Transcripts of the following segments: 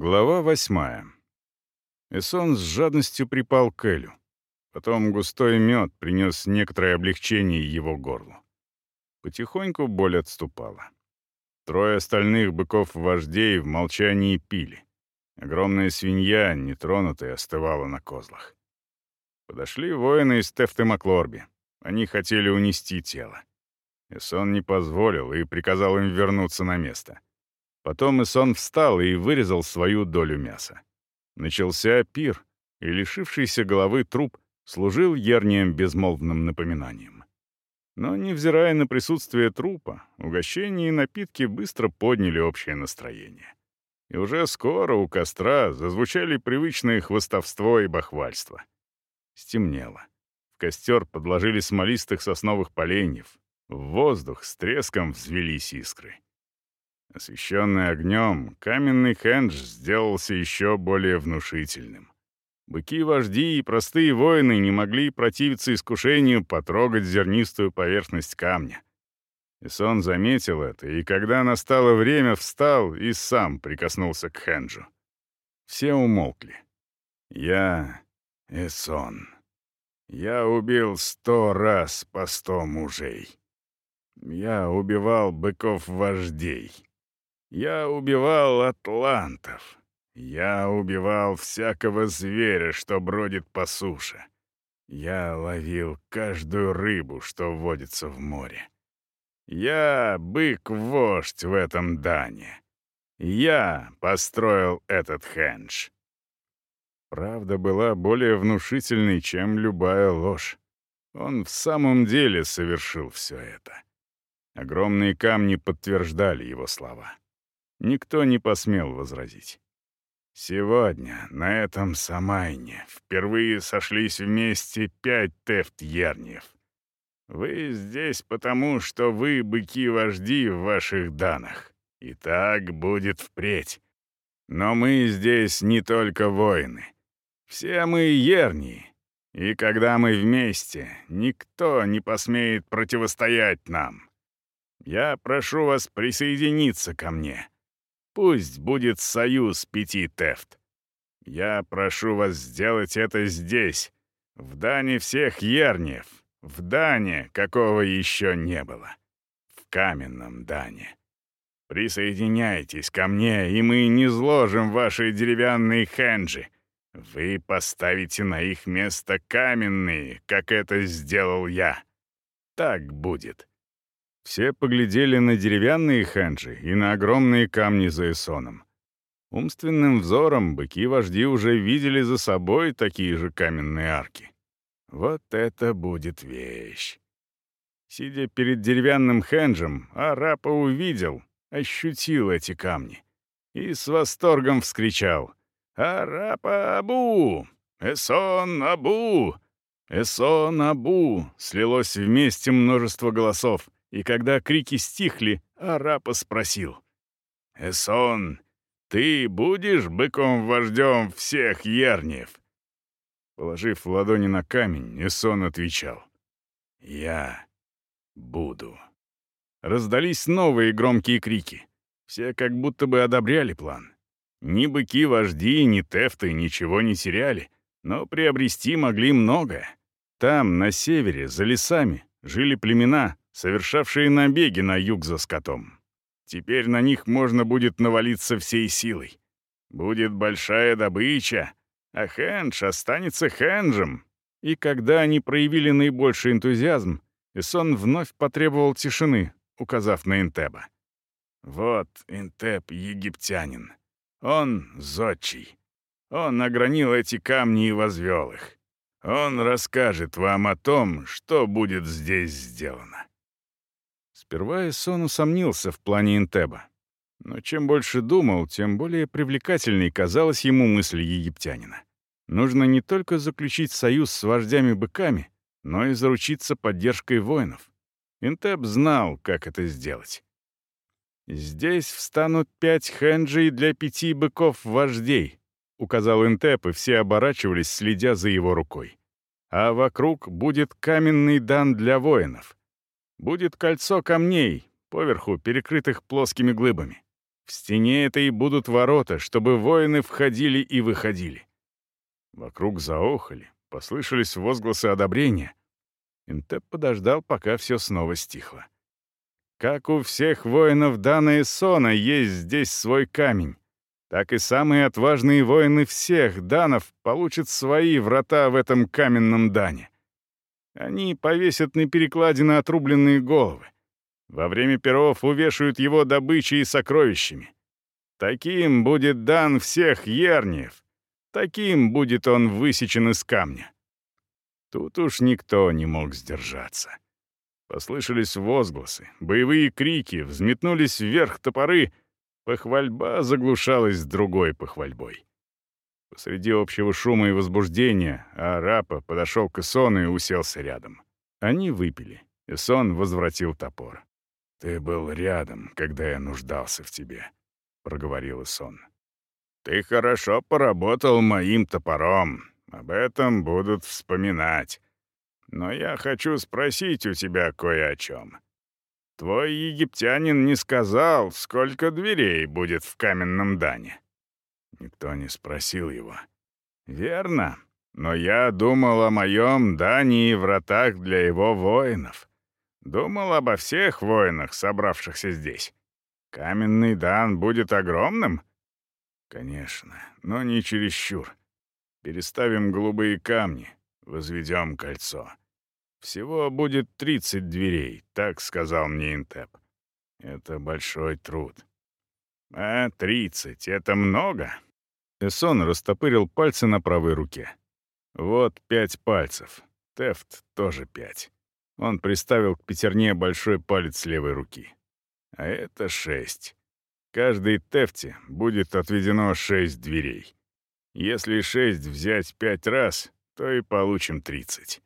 Глава восьмая. Эсон с жадностью припал к Элю. Потом густой мед принес некоторое облегчение его горлу. Потихоньку боль отступала. Трое остальных быков-вождей в молчании пили. Огромная свинья, нетронутая, остывала на козлах. Подошли воины из Тефты Маклорби. Они хотели унести тело. Эсон не позволил и приказал им вернуться на место — Потом Исон встал и вырезал свою долю мяса. Начался пир, и лишившийся головы труп служил Ернием безмолвным напоминанием. Но, невзирая на присутствие трупа, угощения и напитки быстро подняли общее настроение. И уже скоро у костра зазвучали привычные хвостовство и бахвальство. Стемнело. В костер подложили смолистых сосновых поленьев. В воздух с треском взвелись искры. Освещенный огнем, каменный хендж сделался еще более внушительным. Быки-вожди и простые воины не могли противиться искушению потрогать зернистую поверхность камня. Исон заметил это, и когда настало время, встал и сам прикоснулся к хенджу. Все умолкли. «Я — Эсон. Я убил сто раз по сто мужей. Я убивал быков-вождей. Я убивал атлантов. Я убивал всякого зверя, что бродит по суше. Я ловил каждую рыбу, что водится в море. Я бык-вождь в этом дане. Я построил этот хендж. Правда была более внушительной, чем любая ложь. Он в самом деле совершил все это. Огромные камни подтверждали его слова. Никто не посмел возразить. Сегодня на этом Самайне впервые сошлись вместе пять тефт-ерниев. Вы здесь потому, что вы быки-вожди в ваших данах. И так будет впредь. Но мы здесь не только воины. Все мы ернии. И когда мы вместе, никто не посмеет противостоять нам. Я прошу вас присоединиться ко мне. Пусть будет союз пяти тефт. Я прошу вас сделать это здесь, в Дане всех Ерниев, в Дане, какого еще не было, в каменном Дане. Присоединяйтесь ко мне, и мы не зложим ваши деревянные хенджи. Вы поставите на их место каменные, как это сделал я. Так будет. Все поглядели на деревянные хенджи и на огромные камни за эсоном. Умственным взором быки-вожди уже видели за собой такие же каменные арки. Вот это будет вещь. Сидя перед деревянным хенджем, Арапа увидел, ощутил эти камни и с восторгом вскричал «Арапа Абу! Эсон Абу! Эсон Абу!» Слилось вместе множество голосов — и когда крики стихли, Арапа спросил. «Эсон, ты будешь быком-вождем всех ярниев?» Положив ладони на камень, Эсон отвечал. «Я буду». Раздались новые громкие крики. Все как будто бы одобряли план. Ни быки-вожди, ни тефты ничего не теряли, но приобрести могли многое. Там, на севере, за лесами, жили племена, совершавшие набеги на юг за скотом. Теперь на них можно будет навалиться всей силой. Будет большая добыча, а Хэндж останется Хэнджем. И когда они проявили наибольший энтузиазм, Эсон вновь потребовал тишины, указав на Интеба. «Вот Интеб — египтянин. Он — зодчий. Он огранил эти камни и возвел их. Он расскажет вам о том, что будет здесь сделано». Сперва Эсон усомнился в плане Интеба. Но чем больше думал, тем более привлекательной казалась ему мысль египтянина. Нужно не только заключить союз с вождями-быками, но и заручиться поддержкой воинов. Интеб знал, как это сделать. «Здесь встанут пять хенджей для пяти быков-вождей», — указал Интеп, и все оборачивались, следя за его рукой. «А вокруг будет каменный дан для воинов. Будет кольцо камней, поверху перекрытых плоскими глыбами. В стене этой будут ворота, чтобы воины входили и выходили. Вокруг заохали, послышались возгласы одобрения. Интеп подождал, пока все снова стихло. Как у всех воинов Дана и Сона есть здесь свой камень, так и самые отважные воины всех данов получат свои врата в этом каменном Дане. Они повесят на перекладины отрубленные головы. Во время перов увешают его добычей и сокровищами. Таким будет дан всех Ерниев. Таким будет он высечен из камня. Тут уж никто не мог сдержаться. Послышались возгласы, боевые крики, взметнулись вверх топоры. Похвальба заглушалась другой похвальбой. Посреди общего шума и возбуждения Арапа подошел к Исону и уселся рядом. Они выпили. Исон возвратил топор. «Ты был рядом, когда я нуждался в тебе», — проговорил Исон. «Ты хорошо поработал моим топором. Об этом будут вспоминать. Но я хочу спросить у тебя кое о чем. Твой египтянин не сказал, сколько дверей будет в каменном дане». Никто не спросил его. «Верно. Но я думал о моем дане и вратах для его воинов. Думал обо всех воинах, собравшихся здесь. Каменный дан будет огромным?» «Конечно, но не чересчур. Переставим голубые камни, возведем кольцо. Всего будет 30 дверей, так сказал мне Интеп. Это большой труд. А 30 — это много? Эсон растопырил пальцы на правой руке. Вот пять пальцев. Тефт тоже пять. Он приставил к пятерне большой палец левой руки. А это шесть. Каждой тефте будет отведено шесть дверей. Если шесть взять пять раз, то и получим тридцать.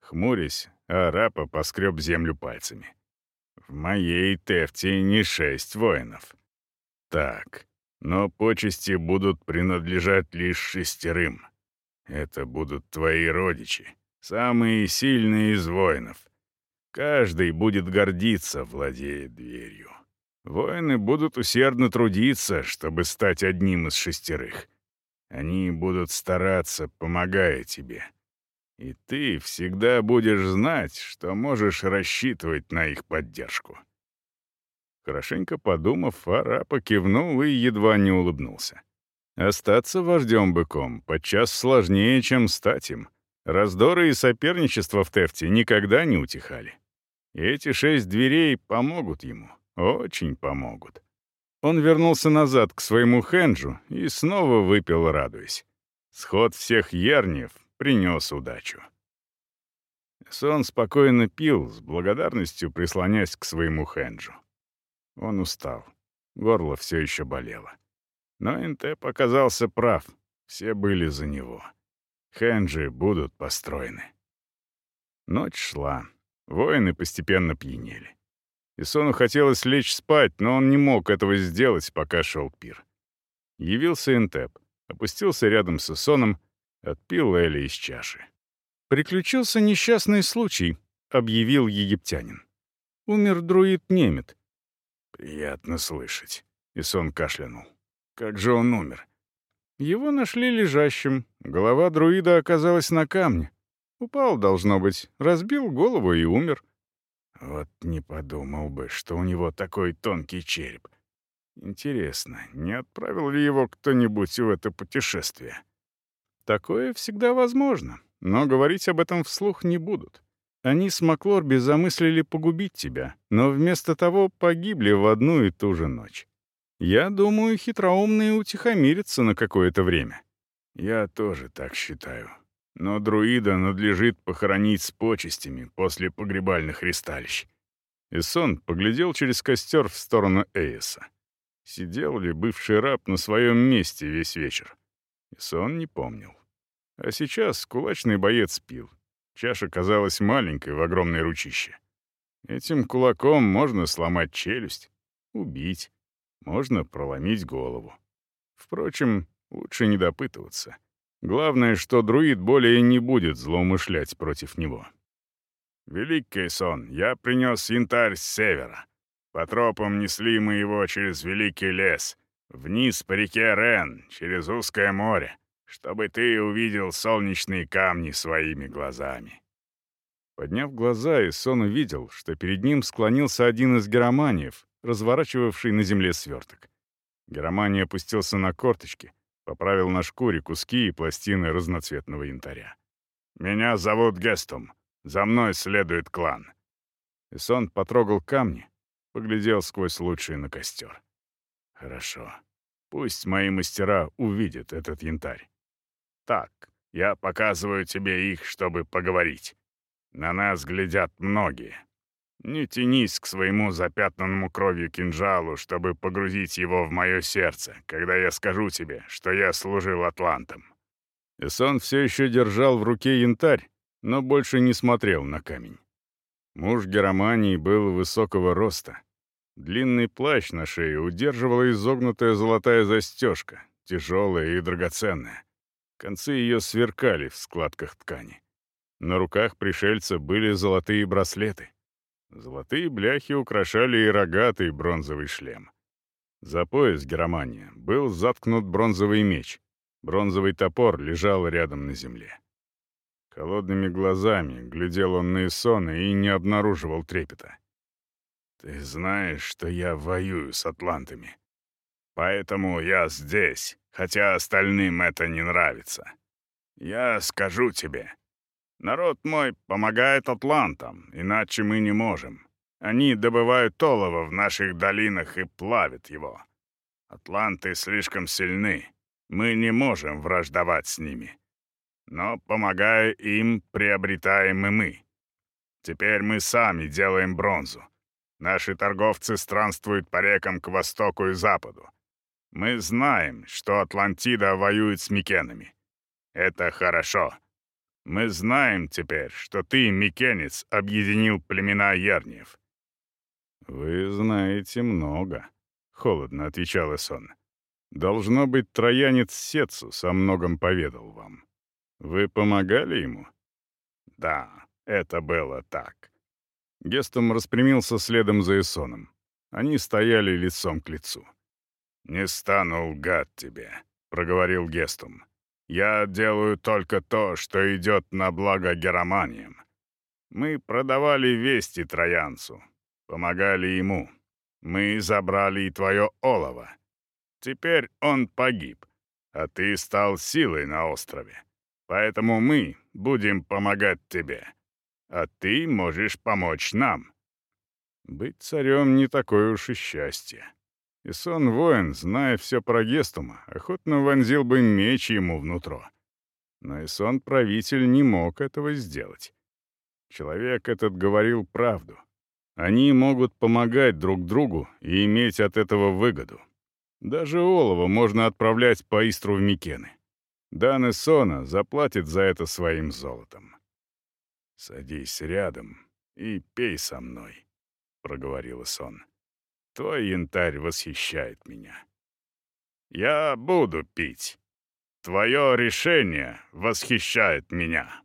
Хмурясь, Арапа поскреб землю пальцами. В моей тефте не шесть воинов. Так, но почести будут принадлежать лишь шестерым. Это будут твои родичи, самые сильные из воинов. Каждый будет гордиться, владея дверью. Воины будут усердно трудиться, чтобы стать одним из шестерых. Они будут стараться, помогая тебе. И ты всегда будешь знать, что можешь рассчитывать на их поддержку». Хорошенько подумав, Арапа кивнул и едва не улыбнулся. Остаться вождем-быком подчас сложнее, чем стать им. Раздоры и соперничество в Тефте никогда не утихали. Эти шесть дверей помогут ему, очень помогут. Он вернулся назад к своему хенджу и снова выпил, радуясь. Сход всех ярниев принес удачу. Сон спокойно пил, с благодарностью прислонясь к своему хенджу. Он устал. Горло все еще болело. Но Интеп оказался прав. Все были за него. Хенджи будут построены. Ночь шла. Воины постепенно пьянели. Исону хотелось лечь спать, но он не мог этого сделать, пока шел пир. Явился Энтеп, опустился рядом с Исоном, отпил Эли из чаши. «Приключился несчастный случай», — объявил египтянин. «Умер друид-немет». «Приятно слышать», — Исон кашлянул. «Как же он умер?» Его нашли лежащим. Голова друида оказалась на камне. Упал, должно быть, разбил голову и умер. Вот не подумал бы, что у него такой тонкий череп. Интересно, не отправил ли его кто-нибудь в это путешествие? Такое всегда возможно, но говорить об этом вслух не будут. Они с Маклорби замыслили погубить тебя, но вместо того погибли в одну и ту же ночь. Я думаю, хитроумные утихомирятся на какое-то время. Я тоже так считаю, но друида надлежит похоронить с почестями после погребальных ристалищ. Исон поглядел через костер в сторону Эйса. Сидел ли бывший раб на своем месте весь вечер? Исон не помнил. А сейчас кулачный боец пил. Чаша казалась маленькой в огромной ручище. Этим кулаком можно сломать челюсть, убить, можно проломить голову. Впрочем, лучше не допытываться. Главное, что друид более не будет злоумышлять против него. «Великий сон, я принес янтарь с севера. По тропам несли мы его через великий лес, вниз по реке Рен, через узкое море, чтобы ты увидел солнечные камни своими глазами». Подняв глаза, Исон увидел, что перед ним склонился один из героманиев, разворачивавший на земле сверток. Героманий опустился на корточки, поправил на шкуре куски и пластины разноцветного янтаря. «Меня зовут Гестум. За мной следует клан». Исон потрогал камни, поглядел сквозь лучшие на костер. «Хорошо. Пусть мои мастера увидят этот янтарь. Так, я показываю тебе их, чтобы поговорить. На нас глядят многие. Не тянись к своему запятнанному кровью кинжалу, чтобы погрузить его в мое сердце, когда я скажу тебе, что я служил атлантом». Эсон все еще держал в руке янтарь, но больше не смотрел на камень. Муж Геромании был высокого роста. Длинный плащ на шее удерживала изогнутая золотая застежка, тяжелая и драгоценная. Концы ее сверкали в складках ткани. На руках пришельца были золотые браслеты. Золотые бляхи украшали и рогатый бронзовый шлем. За пояс Германия был заткнут бронзовый меч. Бронзовый топор лежал рядом на земле. Холодными глазами глядел он на Исона и не обнаруживал трепета. «Ты знаешь, что я воюю с атлантами. Поэтому я здесь, хотя остальным это не нравится. Я скажу тебе, Народ мой помогает атлантам, иначе мы не можем. Они добывают олово в наших долинах и плавят его. Атланты слишком сильны. Мы не можем враждовать с ними. Но, помогая им, приобретаем и мы. Теперь мы сами делаем бронзу. Наши торговцы странствуют по рекам к востоку и западу. Мы знаем, что Атлантида воюет с Микенами. Это хорошо. Мы знаем теперь, что ты, Микенец, объединил племена Ярниев». «Вы знаете много», — холодно отвечал Эсон. «Должно быть, троянец Сетсус о многом поведал вам. Вы помогали ему?» «Да, это было так». Гестом распрямился следом за Эсоном. Они стояли лицом к лицу. «Не стану лгать тебе», — проговорил Гестум. Я делаю только то, что идет на благо героманиям. Мы продавали вести Троянцу, помогали ему. Мы забрали и твое олово. Теперь он погиб, а ты стал силой на острове. Поэтому мы будем помогать тебе, а ты можешь помочь нам. Быть царем не такое уж и счастье. И сон воин, зная все про Гестума, охотно вонзил бы меч ему внутрь. Но и сон правитель не мог этого сделать. Человек этот говорил правду. Они могут помогать друг другу и иметь от этого выгоду. Даже олово можно отправлять по Истру в Микены. Дан Эссона заплатит за это своим золотом. «Садись рядом и пей со мной», — проговорил Сон. Твой янтарь восхищает меня. Я буду пить. Твое решение восхищает меня.